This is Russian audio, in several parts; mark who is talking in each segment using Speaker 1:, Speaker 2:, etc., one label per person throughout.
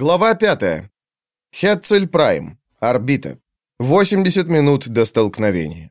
Speaker 1: Глава 5. Хетцель Прайм. Орбита. 80 минут до столкновения.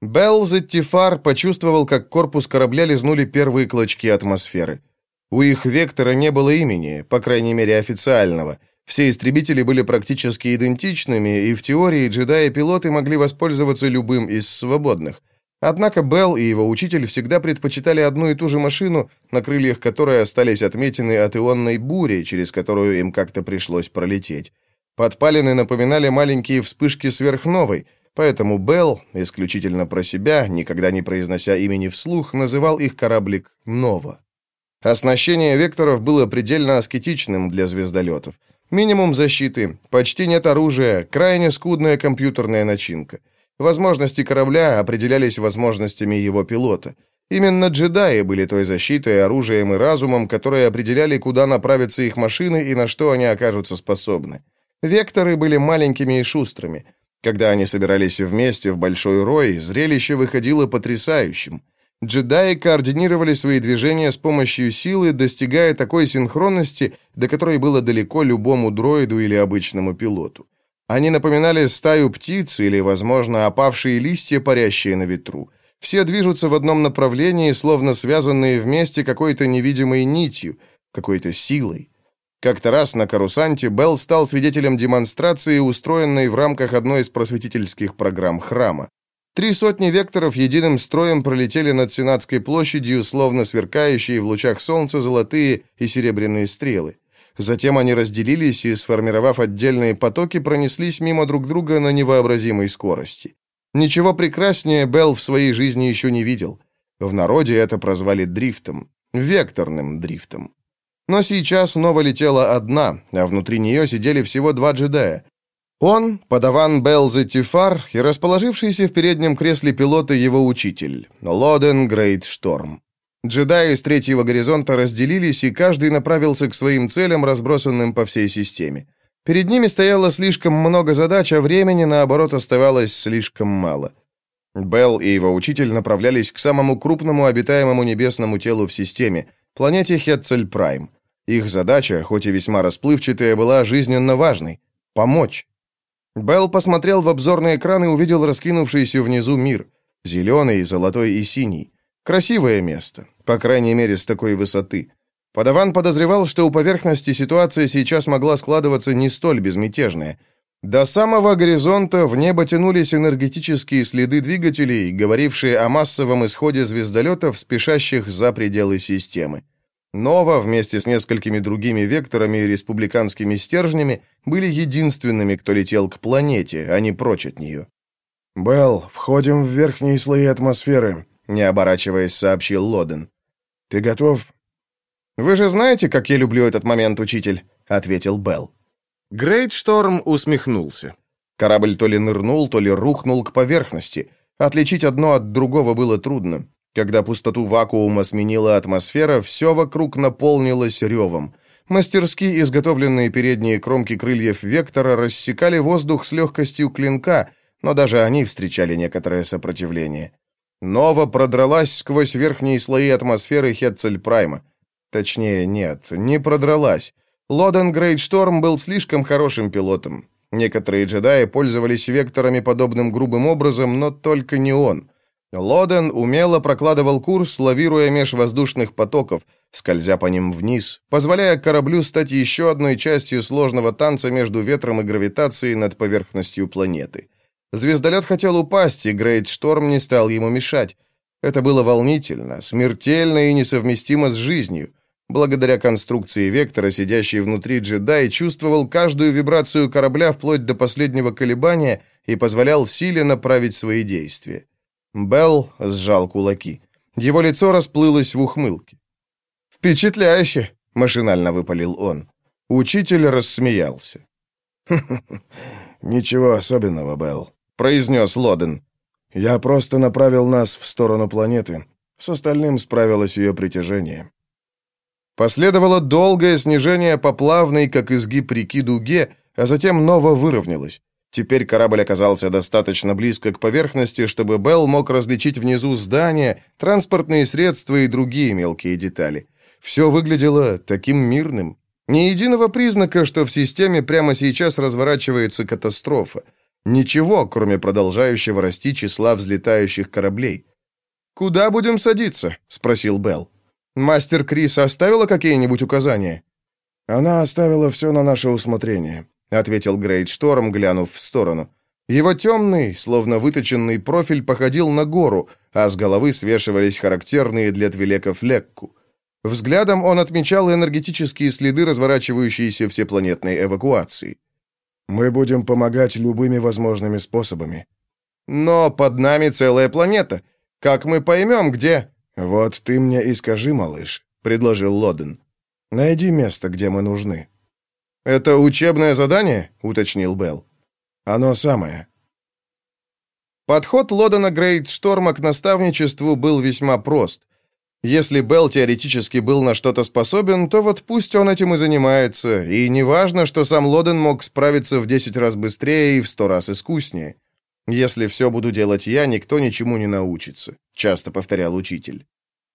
Speaker 1: Белл Зеттифар почувствовал, как корпус корабля лизнули первые клочки атмосферы. У их вектора не было имени, по крайней мере официального. Все истребители были практически идентичными, и в теории джедаи-пилоты могли воспользоваться любым из свободных. Однако Белл и его учитель всегда предпочитали одну и ту же машину, на крыльях которой остались отметины от ионной бури, через которую им как-то пришлось пролететь. Подпалины напоминали маленькие вспышки сверхновой, поэтому Белл, исключительно про себя, никогда не произнося имени вслух, называл их кораблик «Нова». Оснащение векторов было предельно аскетичным для звездолетов. Минимум защиты, почти нет оружия, крайне скудная компьютерная начинка – Возможности корабля определялись возможностями его пилота. Именно джедаи были той защитой, оружием и разумом, которые определяли, куда направятся их машины и на что они окажутся способны. Векторы были маленькими и шустрыми. Когда они собирались вместе в большой рой, зрелище выходило потрясающим. Джедаи координировали свои движения с помощью силы, достигая такой синхронности, до которой было далеко любому дроиду или обычному пилоту. Они напоминали стаю птиц или, возможно, опавшие листья, парящие на ветру. Все движутся в одном направлении, словно связанные вместе какой-то невидимой нитью, какой-то силой. Как-то раз на Карусанте Белл стал свидетелем демонстрации, устроенной в рамках одной из просветительских программ храма. Три сотни векторов единым строем пролетели над Сенатской площадью, словно сверкающие в лучах солнца золотые и серебряные стрелы. Затем они разделились и, сформировав отдельные потоки, пронеслись мимо друг друга на невообразимой скорости. Ничего прекраснее Белл в своей жизни еще не видел. В народе это прозвали дрифтом, векторным дрифтом. Но сейчас Нова летела одна, а внутри нее сидели всего два джедая. Он, подаван Белл Зеттифар и расположившийся в переднем кресле пилота его учитель, Лоден Грейт Шторм. Джедаи с третьего горизонта разделились, и каждый направился к своим целям, разбросанным по всей системе. Перед ними стояло слишком много задач, а времени, наоборот, оставалось слишком мало. Белл и его учитель направлялись к самому крупному обитаемому небесному телу в системе – планете Хетцель-Прайм. Их задача, хоть и весьма расплывчатая, была жизненно важной – помочь. Белл посмотрел в обзорный экран и увидел раскинувшийся внизу мир – зеленый, золотой и синий. Красивое место, по крайней мере, с такой высоты. Подаван подозревал, что у поверхности ситуация сейчас могла складываться не столь безмятежная. До самого горизонта в небо тянулись энергетические следы двигателей, говорившие о массовом исходе звездолетов, спешащих за пределы системы. Нова вместе с несколькими другими векторами и республиканскими стержнями были единственными, кто летел к планете, а не прочь от нее. «Белл, входим в верхние слои атмосферы не оборачиваясь, сообщил Лоден. «Ты готов?» «Вы же знаете, как я люблю этот момент, учитель», — ответил Белл. Грейт Шторм усмехнулся. Корабль то ли нырнул, то ли рухнул к поверхности. Отличить одно от другого было трудно. Когда пустоту вакуума сменила атмосфера, все вокруг наполнилось ревом. Мастерски изготовленные передние кромки крыльев Вектора рассекали воздух с легкостью клинка, но даже они встречали некоторое сопротивление. Нова продралась сквозь верхние слои атмосферы Хетцель-Прайма. Точнее, нет, не продралась. Лоден Грейдшторм был слишком хорошим пилотом. Некоторые джедаи пользовались векторами подобным грубым образом, но только не он. Лоден умело прокладывал курс, лавируя меж воздушных потоков, скользя по ним вниз, позволяя кораблю стать еще одной частью сложного танца между ветром и гравитацией над поверхностью планеты. Звездолет хотел упасть, и Грейт Шторм не стал ему мешать. Это было волнительно, смертельно и несовместимо с жизнью. Благодаря конструкции вектора, сидящий внутри джедай чувствовал каждую вибрацию корабля вплоть до последнего колебания и позволял силе направить свои действия. Белл сжал кулаки. Его лицо расплылось в ухмылке. «Впечатляюще!» — машинально выпалил он. Учитель рассмеялся. «Ничего особенного, Белл произнес Лоден. «Я просто направил нас в сторону планеты. С остальным справилось ее притяжение». Последовало долгое снижение по плавной, как изгиб реки дуге, а затем Нова выровнялась. Теперь корабль оказался достаточно близко к поверхности, чтобы Белл мог различить внизу здания, транспортные средства и другие мелкие детали. Все выглядело таким мирным. Ни единого признака, что в системе прямо сейчас разворачивается катастрофа. Ничего, кроме продолжающего расти числа взлетающих кораблей. «Куда будем садиться?» — спросил Белл. «Мастер Крис оставила какие-нибудь указания?»
Speaker 2: «Она оставила все на наше усмотрение», — ответил Грейт Шторм, глянув в сторону.
Speaker 1: Его темный, словно выточенный профиль походил на гору, а с головы свешивались характерные для твилеков лекку. Взглядом он отмечал энергетические следы разворачивающейся всепланетной эвакуации.
Speaker 2: Мы будем помогать любыми возможными способами.
Speaker 1: Но под нами целая планета. Как мы поймем, где...»
Speaker 2: «Вот ты мне и скажи, малыш», — предложил Лоден. «Найди место, где мы нужны».
Speaker 1: «Это учебное задание?» — уточнил Белл.
Speaker 2: «Оно самое».
Speaker 1: Подход Лодена Грейт Шторма к наставничеству был весьма прост. Если Белл теоретически был на что-то способен, то вот пусть он этим и занимается, и не важно, что сам Лоден мог справиться в 10 раз быстрее и в 100 раз искуснее. «Если все буду делать я, никто ничему не научится», — часто повторял учитель.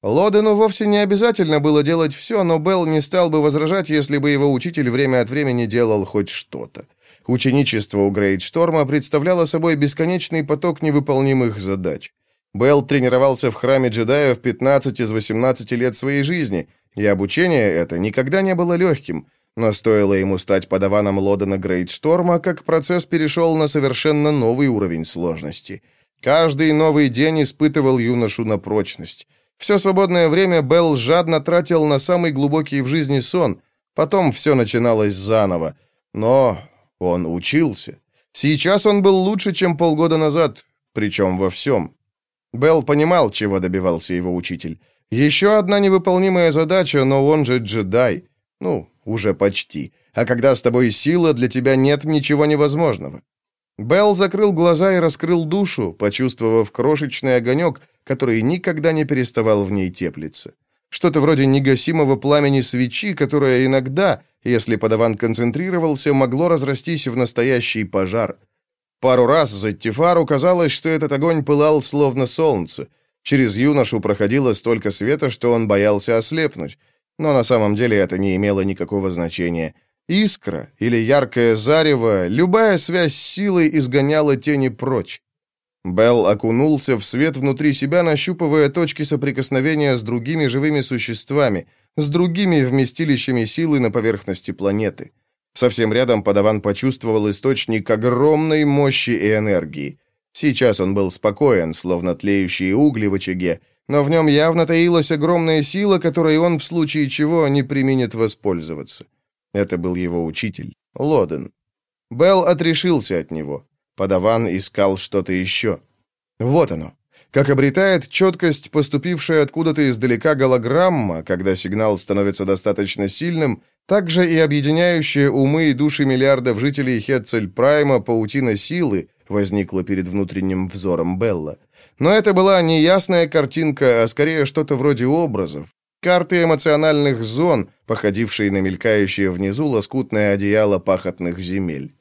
Speaker 1: Лодену вовсе не обязательно было делать все, но Белл не стал бы возражать, если бы его учитель время от времени делал хоть что-то. Ученичество у Грейдшторма представляло собой бесконечный поток невыполнимых задач. Белл тренировался в храме джедая в 15 из 18 лет своей жизни, и обучение это никогда не было легким, но стоило ему стать подаваном Лодена Грейдшторма, как процесс перешел на совершенно новый уровень сложности. Каждый новый день испытывал юношу на прочность. Все свободное время Белл жадно тратил на самый глубокий в жизни сон, потом все начиналось заново. Но он учился. Сейчас он был лучше, чем полгода назад, причем во всем. Белл понимал, чего добивался его учитель. Еще одна невыполнимая задача, но он же джедай. Ну, уже почти. А когда с тобой сила, для тебя нет ничего невозможного. Белл закрыл глаза и раскрыл душу, почувствовав крошечный огонек, который никогда не переставал в ней теплиться. Что-то вроде негасимого пламени свечи, которое иногда, если подаван концентрировался, могло разрастись в настоящий пожар – Пару раз Заттифару казалось, что этот огонь пылал словно солнце. Через юношу проходило столько света, что он боялся ослепнуть. Но на самом деле это не имело никакого значения. Искра или яркое зарево, любая связь с силой изгоняла тени прочь. Белл окунулся в свет внутри себя, нащупывая точки соприкосновения с другими живыми существами, с другими вместилищами силы на поверхности планеты. Совсем рядом подаван почувствовал источник огромной мощи и энергии. Сейчас он был спокоен, словно тлеющие угли в очаге, но в нем явно таилась огромная сила, которой он в случае чего не применит воспользоваться. Это был его учитель, Лоден. Белл отрешился от него. Подаван искал что-то еще. Вот оно. Как обретает четкость поступившая откуда-то издалека голограмма, когда сигнал становится достаточно сильным, также и объединяющая умы и души миллиардов жителей Хетцель-Прайма паутина силы возникла перед внутренним взором Белла. Но это была не ясная картинка, а скорее что-то вроде образов. Карты эмоциональных зон, походившие на мелькающее внизу лоскутное одеяло пахотных земель.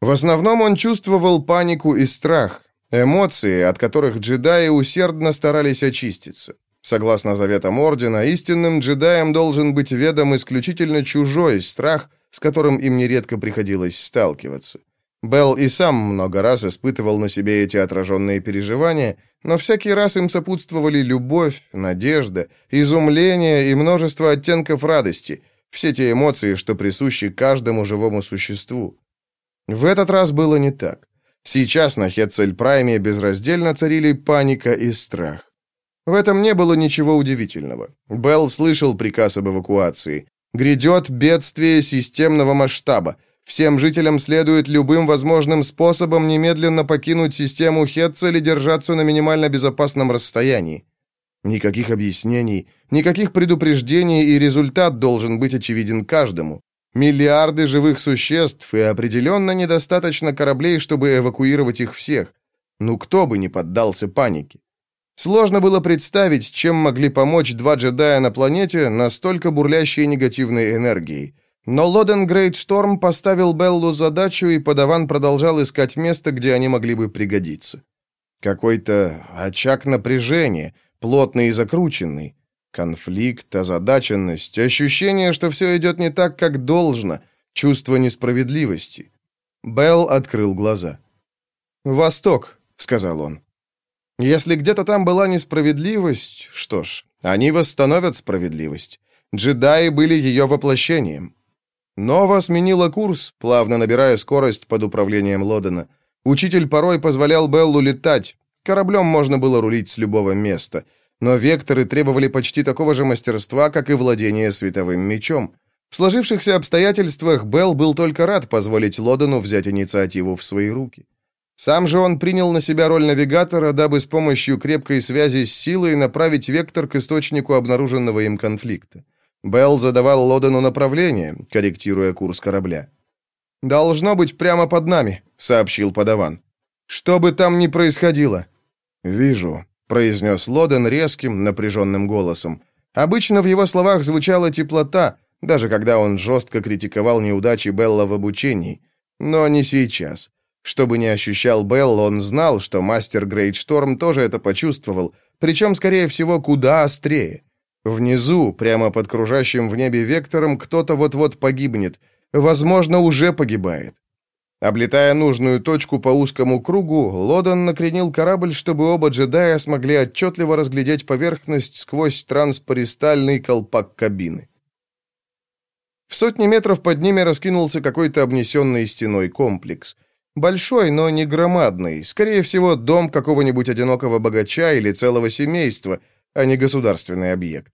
Speaker 1: В основном он чувствовал панику и страх, эмоции, от которых джедаи усердно старались очиститься. Согласно заветам Ордена, истинным джедаем должен быть ведом исключительно чужой страх, с которым им нередко приходилось сталкиваться. Белл и сам много раз испытывал на себе эти отраженные переживания, но всякий раз им сопутствовали любовь, надежда, изумление и множество оттенков радости, все те эмоции, что присущи каждому живому существу. В этот раз было не так. Сейчас на Хетцель-Прайме безраздельно царили паника и страх. В этом не было ничего удивительного. Белл слышал приказ об эвакуации. «Грядет бедствие системного масштаба. Всем жителям следует любым возможным способом немедленно покинуть систему Хетца или держаться на минимально безопасном расстоянии». Никаких объяснений, никаких предупреждений, и результат должен быть очевиден каждому. Миллиарды живых существ, и определенно недостаточно кораблей, чтобы эвакуировать их всех. Ну кто бы не поддался панике? Сложно было представить, чем могли помочь два джедая на планете, настолько бурлящей негативной энергией. Но Лоден Грейт Шторм поставил Беллу задачу, и подаван продолжал искать место, где они могли бы пригодиться. Какой-то очаг напряжения, плотный и закрученный. Конфликт, озадаченность, ощущение, что все идет не так, как должно, чувство несправедливости. Белл открыл глаза. «Восток», — сказал он. «Если где-то там была несправедливость, что ж, они восстановят справедливость. Джедаи были ее воплощением». Нова сменила курс, плавно набирая скорость под управлением Лодена. Учитель порой позволял Беллу летать. Кораблем можно было рулить с любого места — но векторы требовали почти такого же мастерства, как и владение световым мечом. В сложившихся обстоятельствах Белл был только рад позволить Лодену взять инициативу в свои руки. Сам же он принял на себя роль навигатора, дабы с помощью крепкой связи с силой направить вектор к источнику обнаруженного им конфликта. Белл задавал Лодену направление, корректируя курс корабля. «Должно быть прямо под нами», — сообщил подаван. «Что бы там ни происходило».
Speaker 2: «Вижу», произнес Лоден резким, напряженным голосом. Обычно в его словах звучала теплота, даже когда он жестко критиковал неудачи Белла в обучении. Но не сейчас. Чтобы не ощущал Белл, он знал, что мастер Грейдшторм тоже это почувствовал, причем, скорее всего, куда острее. Внизу, прямо под кружащим в небе вектором, кто-то вот-вот погибнет. Возможно, уже погибает. Облетая нужную точку по узкому кругу, Лодон накренил корабль, чтобы оба джедая смогли отчетливо разглядеть поверхность сквозь транспористальный колпак кабины. В сотни метров под ними раскинулся какой-то обнесенный стеной комплекс. Большой, но не громадный, скорее всего, дом какого-нибудь одинокого богача или целого семейства, а не государственный объект.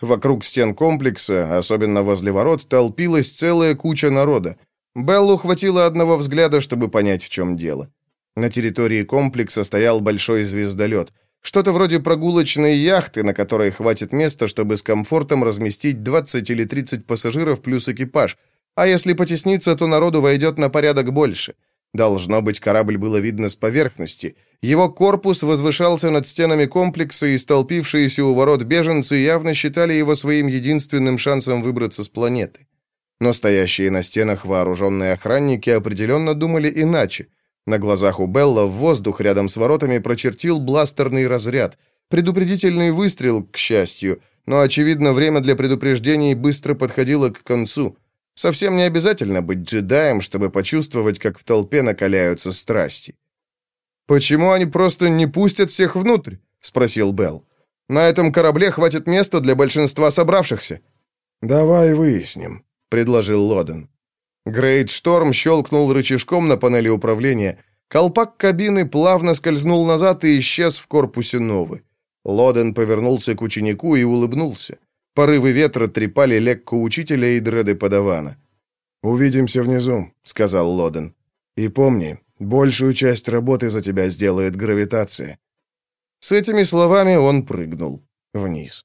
Speaker 2: Вокруг стен комплекса, особенно возле ворот, толпилась целая куча народа. Беллу хватило одного взгляда, чтобы понять, в чем дело. На территории комплекса стоял большой звездолет. Что-то вроде прогулочной яхты, на которой хватит места, чтобы с комфортом разместить 20 или 30 пассажиров плюс экипаж. А если потесниться, то народу войдет на порядок больше. Должно быть, корабль было видно с поверхности. Его корпус возвышался над стенами комплекса, и столпившиеся у ворот беженцы явно считали его своим единственным шансом выбраться с планеты. Но стоящие на стенах вооруженные охранники определенно думали иначе. На глазах у Белла в воздух рядом с воротами прочертил бластерный разряд. Предупредительный выстрел, к счастью, но, очевидно, время для предупреждений быстро подходило к концу. Совсем не обязательно быть джедаем, чтобы почувствовать, как в толпе накаляются страсти. «Почему они просто не пустят всех внутрь?» — спросил Белл. «На этом корабле хватит места для большинства собравшихся». «Давай выясним»,
Speaker 1: предложил Лоден. Грейт Шторм щелкнул рычажком на панели управления. Колпак кабины плавно скользнул назад и исчез в корпусе Новы. Лоден повернулся к ученику и улыбнулся. Порывы ветра трепали лекку учителя и дреды подавана.
Speaker 2: «Увидимся внизу», — сказал Лоден. «И помни, большую часть работы за тебя сделает гравитация».
Speaker 1: С этими словами он прыгнул вниз.